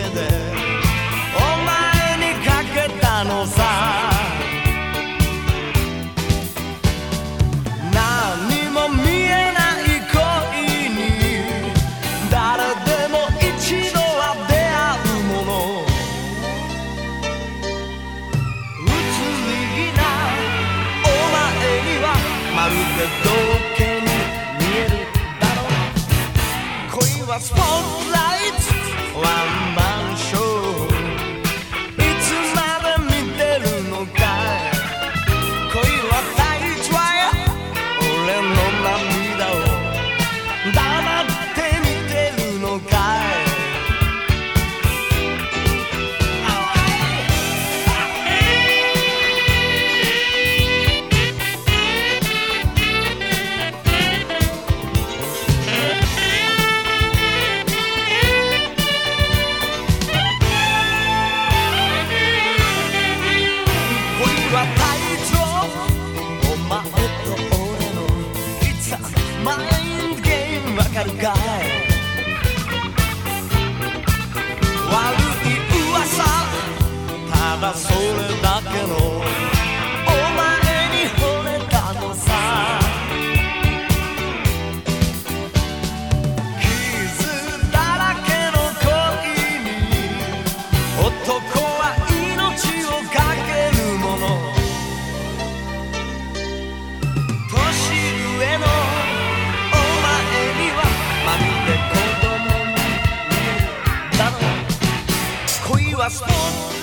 been there. 悪い噂。ただそれだけの。transform.